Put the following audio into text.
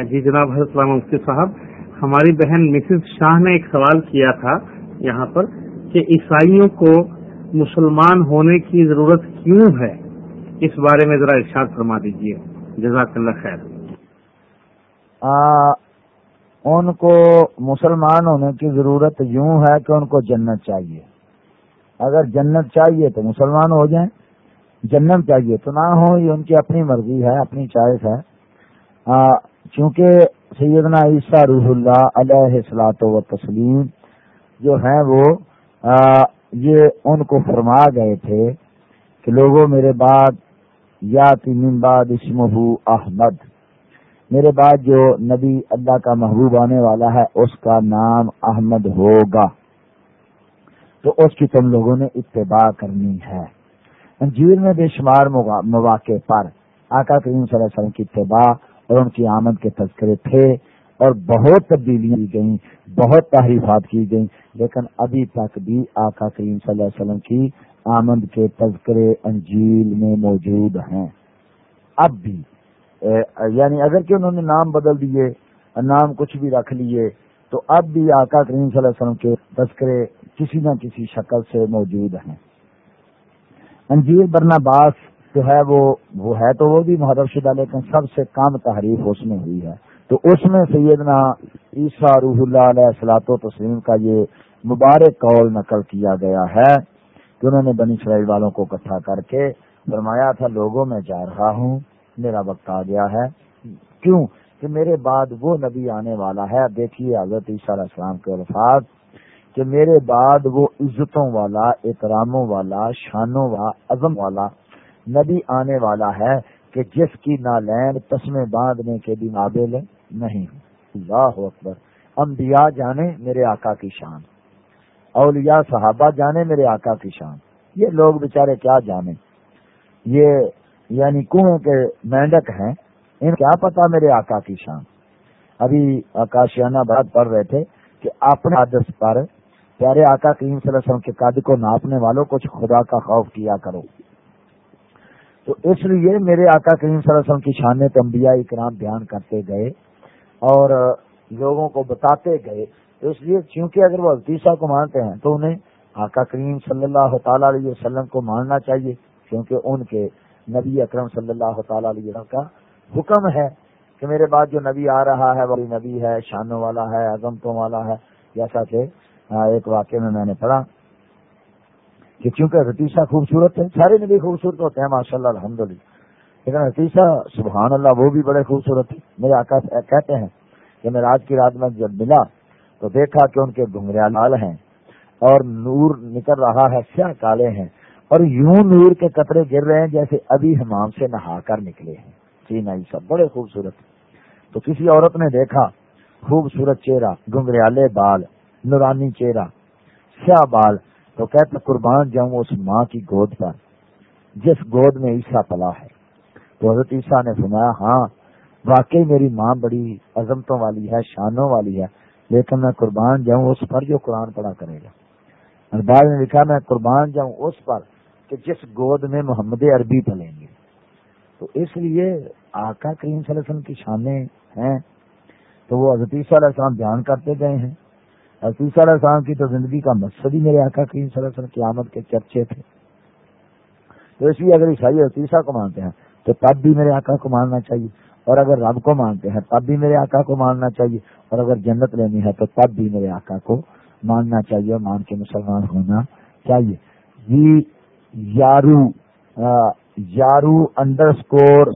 جی جناب حضرت السلام مفتی صاحب ہماری بہن مسز شاہ نے ایک سوال کیا تھا یہاں پر کہ عیسائیوں کو مسلمان ہونے کی ضرورت کیوں ہے؟ اس بارے میں ذرا ارشاد فرما دیجیے جزاک اللہ خیر۔ آ, ان کو مسلمان ہونے کی ضرورت یوں ہے کہ ان کو جنت چاہیے۔ اگر جنت چاہیے تو مسلمان ہو جائیں۔ جنت چاہیے تو نہ ہو یہ ان کی اپنی مرضی ہے اپنی چوائس ہے۔ چونکہ سیدنا عیسیٰ روح اللہ علیہ السلاط و تسلیم جو ہیں وہ یہ ان کو فرما گئے تھے کہ لوگوں، میرے بعد یا تین بعد اسمہ احمد، میرے بعد جو نبی اللہ کا محبوب آنے والا ہے، اس کا نام احمد ہوگا۔ تو اس کی تم لوگوں نے اتباع کرنی ہے۔ انجیل میں بے شمار مواقع پر آقا کریم صلی اللہ علیہ وسلم کی اتباع اور ان کی آمد کے تذکرے تھے اور بہت تبدیلیاں کی گئیں، بہت تحریفات کی گئیں۔ لیکن ابھی تک بھی آقا کریم صلی اللہ علیہ وسلم کی آمد کے تذکرے انجیل میں موجود ہیں۔ اب بھی یعنی اگر کہ انہوں نے نام بدل دیے، نام کچھ بھی رکھ لیے، تو اب بھی آقا کریم صلی اللہ علیہ وسلم کے تذکرے کسی نہ کسی شکل سے موجود ہیں۔ انجیل برنا باس جو ہے وہ وہ ہے تو وہ بھی محرف شدہ، لیکن سب سے کم تحریف اس میں ہوئی ہے۔ تو اس میں سیدنا عیسیٰ روح اللہ علیہ السلاط و تسلیم کا یہ مبارک قول نقل کیا گیا ہے کہ انہوں نے بنی اسرائیل والوں کو اکٹھا کر کے فرمایا تھا، لوگوں میں جا رہا ہوں، میرا وقت آ گیا ہے۔ کیوں؟ کہ میرے بعد وہ نبی آنے والا ہے۔ دیکھیے حضرت عیسیٰ علیہ السلام کے الفاظ کہ میرے بعد وہ عزتوں والا، احتراموں والا، شانوں والا، عزم والا نبی آنے والا ہے کہ جس کی نالین تسمے باندھنے کے بھی نابل نہیں۔ اللہ اکبر۔ انبیاء جانے میرے آقا کی شان۔ اولیاء صحابہ جانے میرے آقا کی شان۔ یہ لوگ بےچارے کیا جانے یہ یعنی کنویں کے مینڈک ہیں۔ ان کیا پتا میرے آقا کی شان؟ ابھی آکاشیانہ بات پڑھ رہے تھے کہ اپنے آدر پر پیارے آقا کریم صلی اللہ علیہ وسلم کے قد کو ناپنے والوں کچھ خدا کا خوف کیا کرو۔ تو اس لیے میرے آقا کریم صلی اللہ علیہ وسلم کی شان تمبیا اکرام بیان کرتے گئے اور لوگوں کو بتاتے گئے۔ تو اس لیے چونکہ اگر وہ عزیزہ کو مانتے ہیں تو انہیں آقا کریم صلی اللہ تعالی علیہ وسلم کو ماننا چاہیے، کیونکہ ان کے نبی اکرم صلی اللہ تعالی علیہ وسلم کا حکم ہے کہ میرے بعد جو نبی آ رہا ہے وہ نبی ہے، شانوں والا ہے، عظمتوں والا ہے۔ جیسا کہ ایک واقعے میں میں نے پڑھا۔ کہ چونکہ رتیسا خوبصورت ہے سارے نبی خوبصورت ہوتے ہیں ماشاء اللہ الحمد للہ لیکن رتیسا سبحان اللہ، وہ بھی بڑے خوبصورت میرے آقا کہتے ہیں کہ میں آج کی رات میں جب ملا تو دیکھا کہ ان کے گھنگریا لال ہیں اور نور نکل رہا ہے، سیاہ کالے ہیں۔ اور یوں نور کے قطرے گر رہے ہیں جیسے ابھی حمام سے نہا کر نکلے ہیں۔ جی نہیں سب بڑے خوبصورت تو کسی عورت نے دیکھا، خوبصورت چہرہ گنگریالے بال، نورانی چہرہ، سیاہ بال تو کہتے قربان جاؤں اس ماں کی گود پر، جس گود میں عیسیٰ پلا ہے۔ تو حضرت عیسیٰ نے سنایا ہاں واقعی میری ماں بڑی عظمتوں والی ہے، شانوں والی ہے، لیکن میں قربان جاؤں اس پر جو قرآن پڑھا کرے گا۔ اور بعد نے لکھا، میں قربان جاؤں اس پر کہ جس گود میں محمد عربی پلیں گے۔ تو اس لیے آقا کریم صلی اللہ علیہ وسلم کی شانیں ہیں۔ تو وہ حضرت عیسیٰ علیہ السلام بیان کرتے گئے ہیں۔ علیہ السلام کی تو زندگی کا مقصد ہی میرے آقا کریم صلی اللہ علیہ وسلم کی آمد کے چرچے تھے۔ تو اس لیے اگر عیسائی عیسیٰ کو مانتے ہیں، تو تب بھی میرے آقا کو ماننا چاہیے۔ اور اگر رب کو مانتے ہیں، تب بھی میرے آقا کو ماننا چاہیے۔ اور اگر جنت لینی ہے، تو تب بھی میرے آقا کو ماننا چاہیے اور مان کے مسلمان ہونا چاہیے۔ جی یارو یارو انڈر اسکور